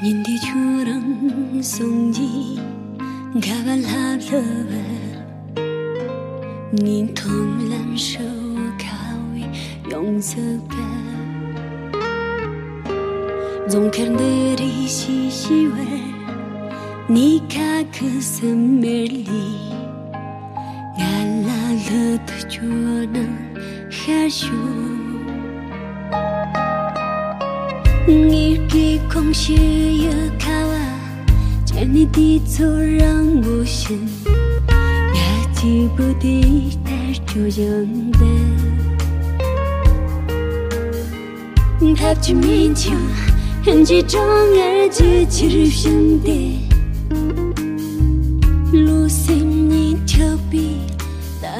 你对月亮松枝，给我来表白。你同蓝色花蕊拥抱。冬天的西西湾，你开的最美的。我来读月亮害羞。 네게 공시유가와 제니디처럼 우신 나지부디 다시 오는데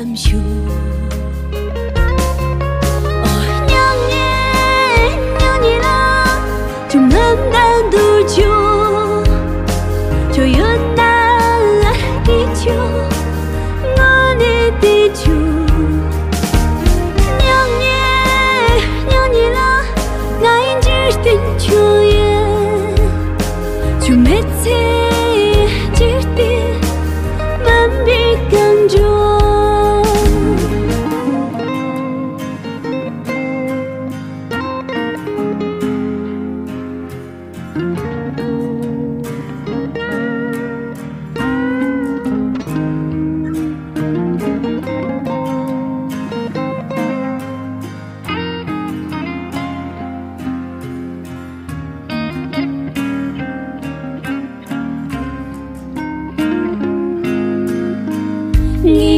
You you met him